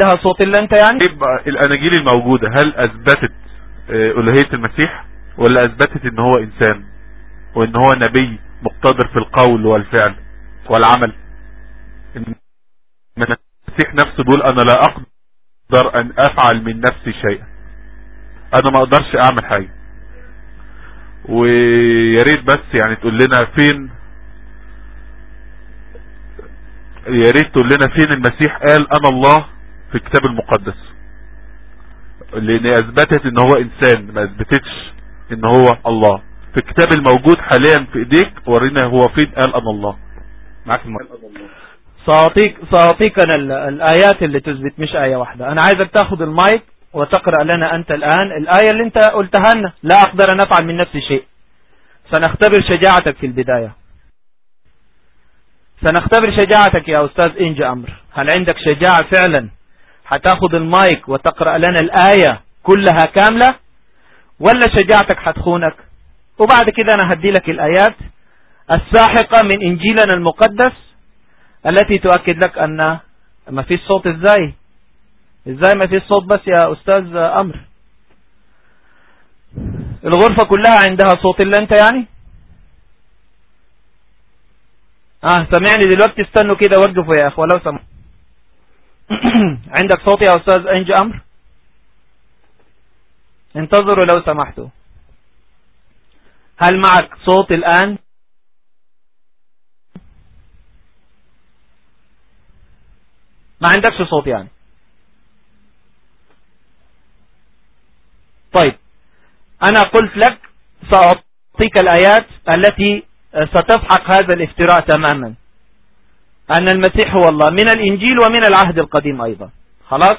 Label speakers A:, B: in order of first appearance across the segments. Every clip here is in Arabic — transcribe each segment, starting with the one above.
A: عندها صوت الا انت يعني؟
B: يبقى الاناجيل الموجودة هل اثبتت آه، ألوهية المسيح؟ ولا اثبتت إن هو إنسان؟ وإن هو نبي مقتدر في القول والفعل والعمل؟ إن المسيح نفسه بيقول أنا لا أقدر أن أفعل من نفسي شيئا. أنا ما أقدرش أعمل حاجة. ويا ريت بس يعني تقول لنا فين يا ريت تقول لنا فين المسيح قال أنا الله في الكتاب المقدس. لأن أثبتت إن هو إنسان ما أثبتتش إن هو الله. في الكتاب الموجود حاليا في إيديك ورينا هو فين قال أنا الله. معاك المايك.
A: سأعطيك سأعطيك أنا ال- الآيات اللي تثبت مش آية واحدة. أنا عايزك تاخد المايك وتقرأ لنا أنت الآن الآية اللي أنت قلتها لنا. لا أقدر أن أفعل من نفسي شيء. سنختبر شجاعتك في البداية. سنختبر شجاعتك يا أستاذ إنج أمر. هل عندك شجاعة فعلا؟ هتاخد المايك وتقرأ لنا الآية كلها كاملة؟ ولا شجاعتك هتخونك؟ وبعد كده أنا هدي لك الآيات الساحقة من إنجيلنا المقدس التي تؤكد لك أن ما فيش صوت إزاي؟ إزاي ما فيش صوت بس يا أستاذ أمر؟ الغرفة كلها عندها صوت إلا أنت يعني؟ آه سمعني دلوقتي استنوا كده وقفوا يا أخوة لو سمع عندك صوت يا أستاذ أنج أمر؟ انتظروا لو سمحتوا. هل معك صوت الآن؟ ما عندكش صوت يعني. طيب أنا قلت لك سأعطيك الآيات التي ستفحق هذا الافتراء تماما. أن المسيح هو الله من الإنجيل ومن العهد القديم أيضا. خلاص؟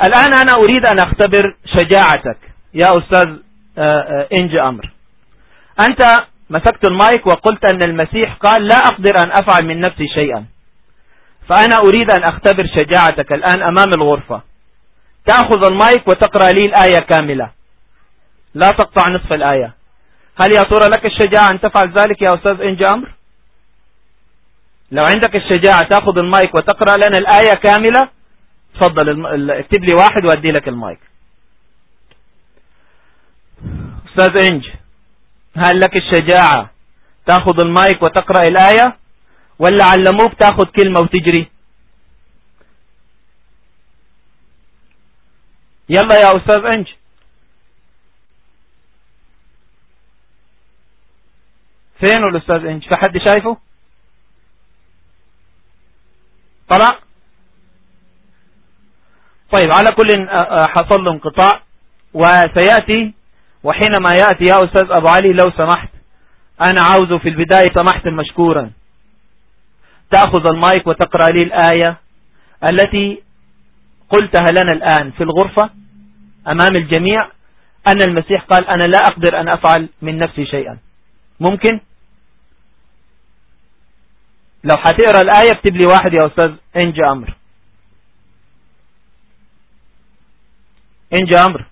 A: الآن أنا أريد أن أختبر شجاعتك. يا أستاذ إنج أمر. أنت مسكت المايك وقلت أن المسيح قال لا أقدر أن أفعل من نفسي شيئا. فأنا أريد أن أختبر شجاعتك الآن أمام الغرفة. تأخذ المايك وتقرأ لي الآية كاملة. لا تقطع نصف الآية. هل يا ترى لك الشجاعة أن تفعل ذلك يا أستاذ إنج أمر؟ لو عندك الشجاعة تأخذ المايك وتقرأ لنا الآية كاملة تفضل. اكتب لي واحد وأدي لك المايك. أستاذ إنج هل لك الشجاعة تأخذ المايك وتقرأ الآية؟ ولا علموك تأخذ كلمة وتجري؟ يلا يا أستاذ إنج. فين الأستاذ إنج؟ في حد شايفه؟ طلع طيب على كل حصل له انقطاع وسيأتي وحينما يأتي يا أستاذ أبو علي لو سمحت أنا عاوزه في البداية سمحت مشكورا. تأخذ المايك وتقرأ لي الآية التي قلتها لنا الآن في الغرفة أمام الجميع. أن المسيح قال أنا لا أقدر أن أفعل من نفسي شيئا. ممكن؟ لو حتقرأ الآية اكتب لي واحد يا أستاذ إنج أمر. إنج أمر.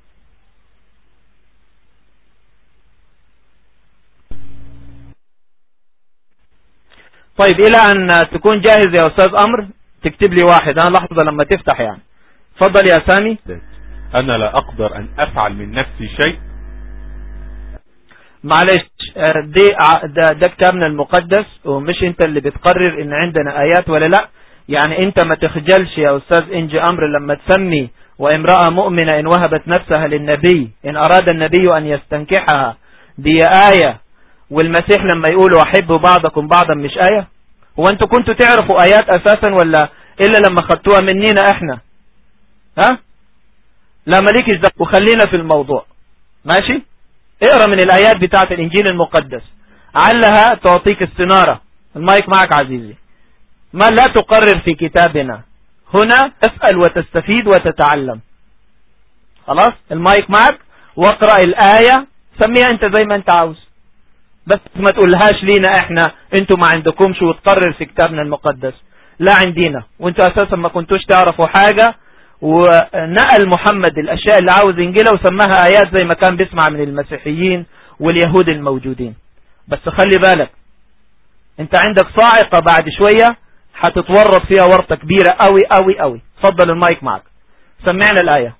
A: طيب إلى أن تكون جاهز يا أستاذ أمر تكتب لي واحد. أنا لحظة لما تفتح يعني. فضل يا سامي.
B: أنا لا أقدر أن أفعل من نفسي شيء
A: معلش دي ده, ده كتابنا المقدس ومش انت اللي بتقرر إن عندنا آيات ولا لأ. يعني انت ما تخجلش يا أستاذ انجي أمر لما تسمي وامرأة مؤمنة إن وهبت نفسها للنبي إن أراد النبي أن يستنكحها دي آية والمسيح لما يقولوا احبوا بعضكم بعضا مش آية؟ هو أنتوا كنتوا تعرفوا آيات أساسا ولا إلا لما خدتوها مننا إحنا؟ ها؟ لا مالكش ده وخلينا في الموضوع. ماشي؟ اقرأ من الآيات بتاعة الإنجيل المقدس. علها تعطيك استنارة المايك معك عزيزي. ما لا تقرر في كتابنا. هنا اسأل وتستفيد وتتعلم. خلاص؟ المايك معك؟ واقرأ الآية. سميها أنت زي ما أنت عاوز. بس ما تقولهاش لينا إحنا. أنتوا ما عندكمش وتقرر في كتابنا المقدس. لا عندنا. وأنتوا أساسا ما كنتوش تعرفوا حاجة. ونقل محمد الأشياء اللي عاوز ينجلها وسماها آيات زي ما كان بيسمع من المسيحيين واليهود الموجودين. بس خلي بالك انت عندك صاعقة بعد شوية هتتورط فيها ورطة كبيرة قوي قوي قوي تفضل المايك معك. سمعنا الآية.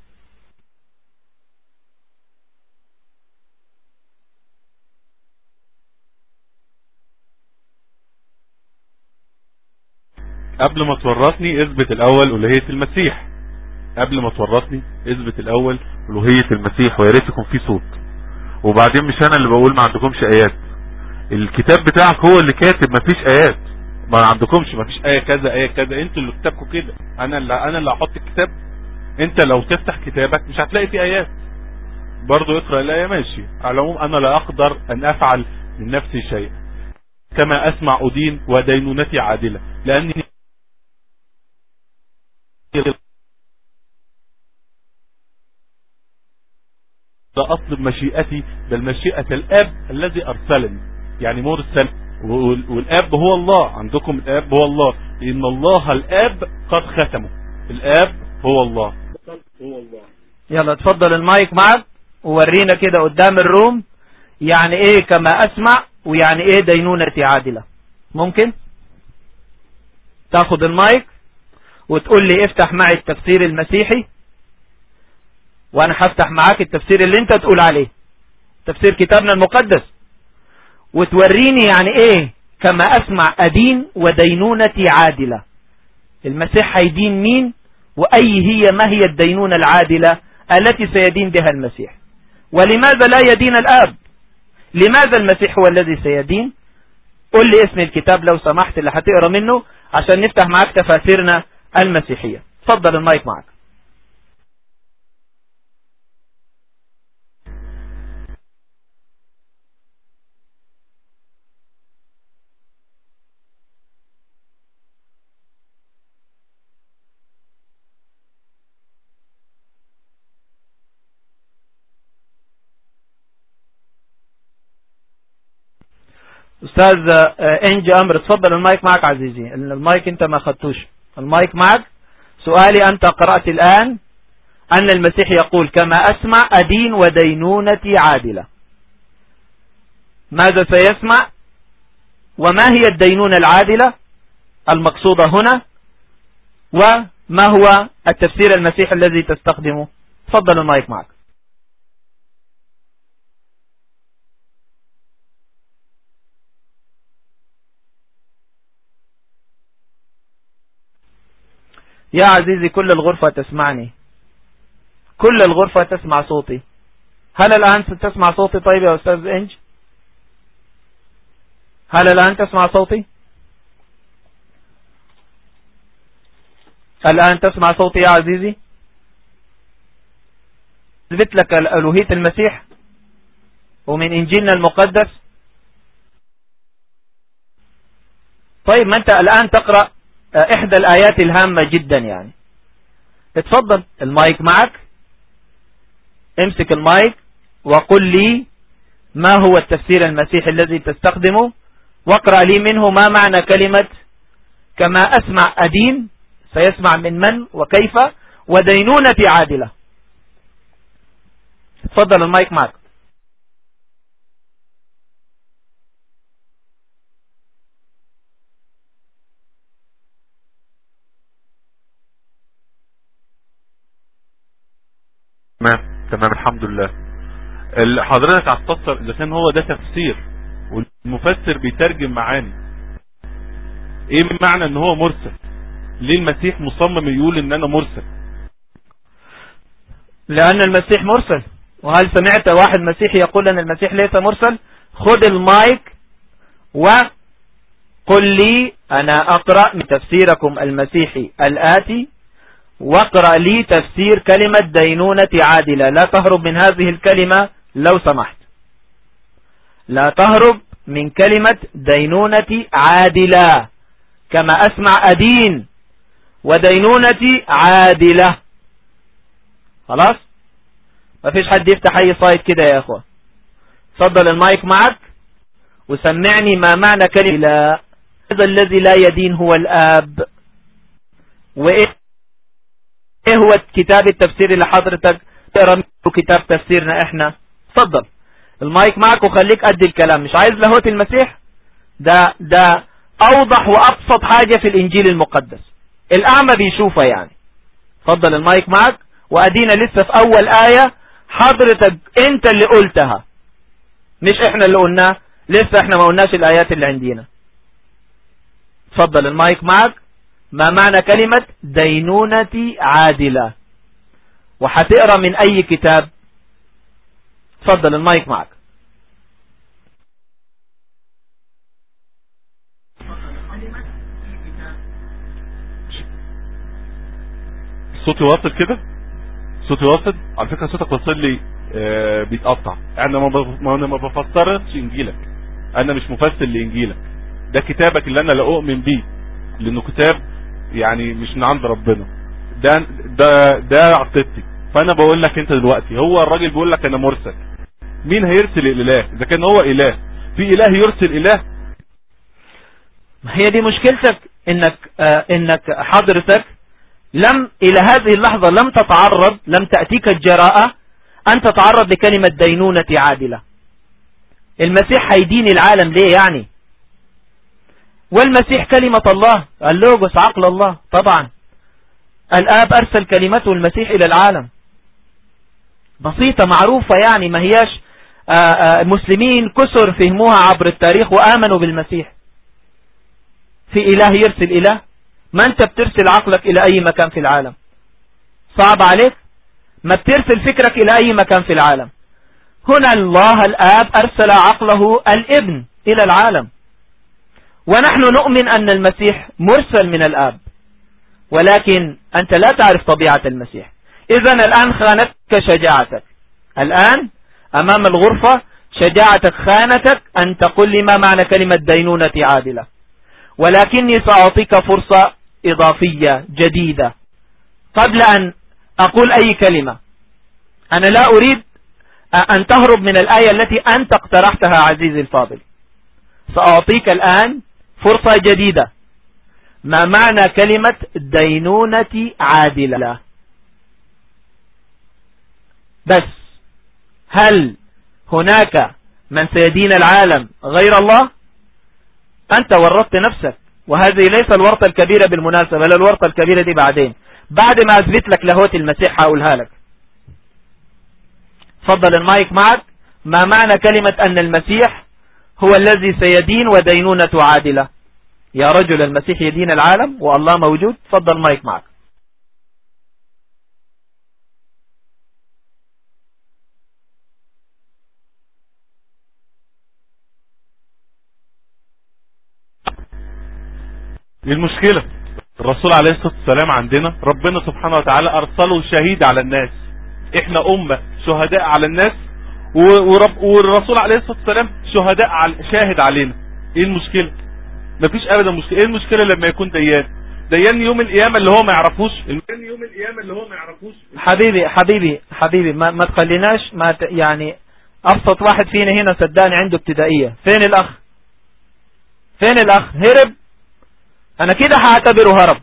B: قبل ما تورطني اثبت الأول الوهية المسيح. قبل ما تورطني اثبت الأول الوهية المسيح ويا ريت يكون في صوت. وبعدين مش أنا اللي بقول ما عندكمش آيات. الكتاب بتاعك هو اللي كاتب ما فيش آيات. ما عندكمش ما فيش آية كذا آية كذا. أنتوا اللي كتابكم كده. أنا اللي أنا اللي هحط الكتاب. انت لو تفتح كتابك مش هتلاقي فيه آيات. برضو اقرأ الآية ماشي. على العموم أنا لا أقدر أن أفعل من نفسي شيء كما أسمع أدين ودينونتي عادلة. لأني لا اطلب مشيئتي بل مشيئة الآب الذي أرسلني. يعني مرسل والآب هو الله. عندكم الآب هو الله. لأن الله الآب قد ختمه. الآب هو الله. هو الله
A: يلا تفضل المايك معك وورينا كده قدام الروم يعني إيه كما أسمع ويعني إيه دينونتي عادلة. ممكن؟ تاخد المايك وتقول لي افتح معي التفسير المسيحي. وأنا هفتح معاك التفسير اللي أنت تقول عليه. تفسير كتابنا المقدس. وتوريني يعني إيه كما أسمع أدين ودينونتي عادلة. المسيح هيدين مين؟ وأي هي ما هي الدينونة العادلة التي سيدين بها المسيح؟ ولماذا لا يدين الآب؟ لماذا المسيح هو الذي سيدين؟ قل لي اسم الكتاب لو سمحت اللي هتقرأ منه عشان نفتح معاك تفاسيرنا المسيحية. تفضل المايك معك أستاذ آه، إنجي أمر تفضل المايك معك عزيزي. المايك أنت ما خدتوش المايك معك. سؤالي أنت قرأت الآن أن المسيح يقول كما أسمع ادين ودينونتي عادلة. ماذا سيسمع؟ وما هي الدينونة العادلة؟ المقصودة هنا. وما هو التفسير المسيح الذي تستخدمه؟ تفضل المايك معك. يا عزيزي كل الغرفة تسمعني. كل الغرفة تسمع صوتي. هل الآن تسمع صوتي طيب يا أستاذ إنج؟ هل الآن تسمع صوتي؟ الآن تسمع صوتي يا عزيزي؟ اثبت لك الألوهية المسيح ومن إنجيلنا المقدس. طيب ما أنت الآن تقرأ إحدى الآيات الهامة جدا يعني. اتفضل المايك معك. امسك المايك وقل لي ما هو التفسير المسيحي الذي تستخدمه واقرأ لي منه ما معنى كلمة كما أسمع أدين سيسمع من من وكيف ودينونة عادلة. اتفضل المايك معك.
B: تمام. تمام الحمد لله. حضرتك هتفسر إذا كان هو ده تفسير والمفسر بيترجم معاني. إيه معنى إن هو مرسل؟ ليه المسيح مصمم يقول إن أنا مرسل؟
A: لأن المسيح مرسل. وهل سمعت واحد مسيحي يقول إن المسيح ليس مرسل؟ خد المايك وقل لي أنا أقرأ من تفسيركم المسيحي الآتي واقرأ لي تفسير كلمة دينونة عادلة. لا تهرب من هذه الكلمة لو سمحت. لا تهرب من كلمة دينونة عادلة. كما أسمع أدين ودينونة عادلة. خلاص؟ ما فيش حد يفتح أي صايد كده يا أخوة. صدل المايك معك وسمعني ما معنى كلمة هذا الذي لا يدين هو الآب. وإيه؟ إيه هو كتاب التفسير اللي حضرتك تقرأ كتاب تفسيرنا إحنا؟ اتفضل. المايك معك وخليك قد الكلام. مش عايز لاهوت المسيح؟ ده ده أوضح وأبسط حاجة في الإنجيل المقدس. الأعمى بيشوفها يعني. فضل المايك معك. وأدينا لسه في أول آية حضرتك أنت اللي قلتها. مش إحنا اللي قلناه. لسه إحنا ما قلناش الآيات اللي عندنا. فضل المايك معك. ما معنى كلمة دينونة عادلة؟ وحتقرأ من أي كتاب؟ فضل المايك معك.
B: صوتي واصل كده؟ صوتي واصل؟ على فكرة صوتك واصل لي آه بيتقطع. أنا ما بفسرش إنجيلك. أنا مش مفسر لإنجيلك. ده كتابك اللي أنا لا أؤمن بيه. لأنه كتاب يعني مش من عند ربنا. ده ده ده عقيدتي. فأنا بقول لك أنت دلوقتي هو الراجل بيقول لك أنا مرسل. مين هيرسل الإله؟ إذا كان هو إله. في إله يرسل إله؟
A: ما هي دي مشكلتك؟ إنك آه إنك حضرتك لم إلى هذه اللحظة لم تتعرض لم تأتيك الجراءة أن تتعرض لكلمة دينونة عادلة. المسيح هيدين العالم ليه يعني؟ والمسيح كلمة الله. اللوجوس عقل الله طبعا. الآب أرسل كلمته المسيح إلى العالم. بسيطة معروفة يعني ما هياش آه، آه، مسلمين كسر فهموها عبر التاريخ وآمنوا بالمسيح. في إله يرسل إله. ما أنت بترسل عقلك إلى أي مكان في العالم. صعب عليك؟ ما بترسل فكرك إلى أي مكان في العالم. هنا الله الآب أرسل عقله الابن إلى العالم. ونحن نؤمن أن المسيح مرسل من الآب. ولكن أنت لا تعرف طبيعة المسيح. إذا الآن خانتك شجاعتك. الآن أمام الغرفة شجاعتك خانتك أن تقول لي ما معنى كلمة دينونة عادلة. ولكني سأعطيك فرصة إضافية جديدة. قبل أن أقول أي كلمة أنا لا أريد أن تهرب من الآية التي أنت اقترحتها عزيزي الفاضل. سأعطيك الآن فرصة جديدة. ما معنى كلمة دينونة عادلة؟ بس هل هناك من سيدين العالم غير الله؟ أنت ورطت نفسك وهذه ليس الورطة الكبيرة بالمناسبة لا الورطة الكبيرة دي بعدين. بعد ما أثبت لك لاهوت المسيح هقولها لك. فضل المايك معك. ما معنى كلمة أن المسيح هو الذي سيدين ودينونة عادلة. يا رجل المسيح يدين العالم والله موجود فضل مايك معك.
B: المشكلة. الرسول عليه الصلاة والسلام عندنا ربنا سبحانه وتعالى أرسله شهيد على الناس. إحنا أمة شهداء على الناس ورب والرسول عليه الصلاة والسلام شهداء على شاهد علينا. إيه المشكلة؟ مفيش ابدا مشكلة. إيه المشكلة لما يكون ديان؟ ديان يوم القيامة اللي هو ما يعرفوش. ديان يوم القيامة اللي هو ما يعرفوش.
A: حبيبي حبيبي حبيبي ما, ما تخليناش ما ت... يعني أبسط واحد فينا هنا صدقني عنده ابتدائية. فين الأخ؟ فين الأخ؟ هرب. أنا كده هعتبره هرب.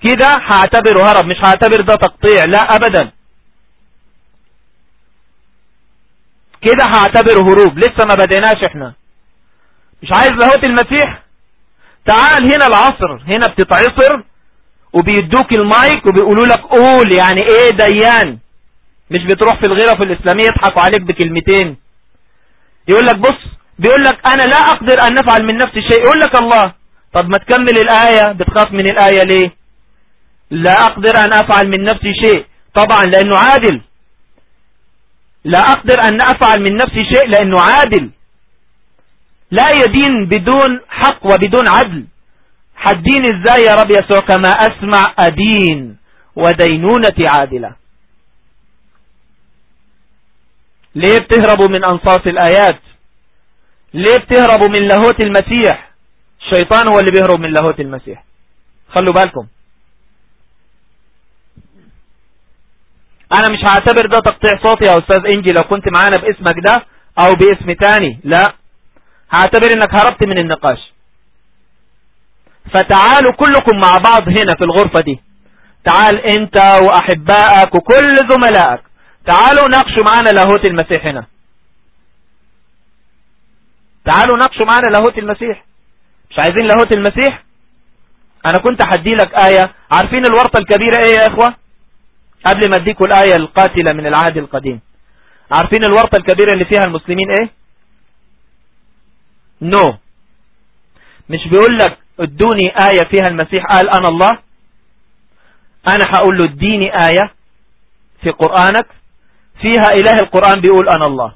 A: كده هعتبره هرب. مش هعتبر ده تقطيع. لا ابدا. كده هعتبره هروب. لسه ما بديناش إحنا. مش عايز لاهوت المسيح؟ تعال هنا العصر. هنا بتتعصر وبيدوك المايك وبيقولوا لك قول. يعني إيه ديان؟ مش بتروح في الغيرة في الإسلامية يضحكوا عليك بكلمتين. يقول لك بص بيقول لك أنا لا أقدر أن نفعل من نفسي شيء. يقول لك الله. طب ما تكمل الآية. بتخاف من الآية ليه؟ لا أقدر أن أفعل من نفسي شيء. طبعا لأنه عادل. لا أقدر أن أفعل من نفسي شيء لأنه عادل. لا يدين بدون حق وبدون عدل. حدين إزاي يا رب يسوع كما أسمع أدين ودينونة عادلة. ليه بتهربوا من انصاص الآيات؟ ليه بتهربوا من لاهوت المسيح؟ الشيطان هو اللي بيهرب من لاهوت المسيح. خلوا بالكم. أنا مش هعتبر ده تقطيع صوتي يا أستاذ إنجي لو كنت معانا باسمك ده أو باسم تاني لا. هعتبر إنك هربت من النقاش. فتعالوا كلكم مع بعض هنا في الغرفة دي. تعال أنت وأحبائك وكل زملائك. تعالوا ناقشوا معانا لاهوت المسيح هنا. تعالوا ناقشوا معانا لاهوت المسيح. مش عايزين لاهوت المسيح؟ أنا كنت حدي لك آية. عارفين الورطة الكبيرة إيه يا إخوة؟ قبل ما اديكوا الآية القاتلة من العهد القديم. عارفين الورطة الكبيرة اللي فيها المسلمين إيه؟ نو. مش بيقول لك ادوني آية فيها المسيح قال أنا الله. أنا هقول له اديني آية في قرآنك. فيها إله القرآن بيقول أنا الله.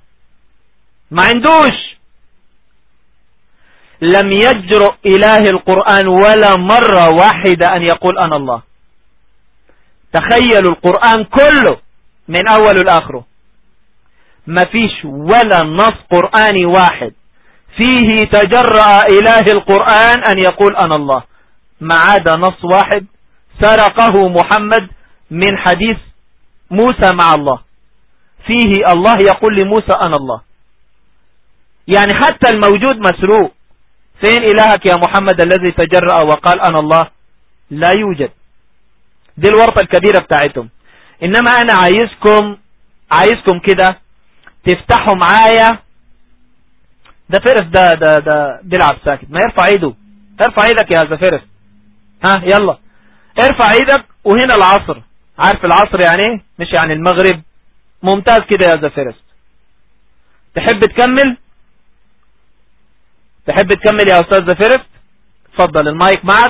A: ما عندوش. لم يجرؤ إله القرآن ولا مرة واحدة أن يقول أنا الله. تخيلوا القرآن كله من أول الآخر ما فيش ولا نص قرآني واحد. فيه تجرأ إله القرآن أن يقول أنا الله. ما عدا نص واحد. سرقه محمد من حديث موسى مع الله. فيه الله يقول لموسى أنا الله. يعني حتى الموجود مسروق. فين إلهك يا محمد الذي تجرأ وقال أنا الله؟ لا يوجد. دي الورطة الكبيرة بتاعتهم. إنما أنا عايزكم عايزكم كده تفتحوا معايا. ده فرس ده ده ده بيلعب ساكت. ما يرفع ايده. ارفع إيدك يا زفرس ها يلا. ارفع إيدك وهنا العصر. عارف العصر يعني إيه؟ مش يعني المغرب. ممتاز كده يا زفرس تحب تكمل؟ تحب تكمل يا أستاذ زفرت اتفضل المايك معك.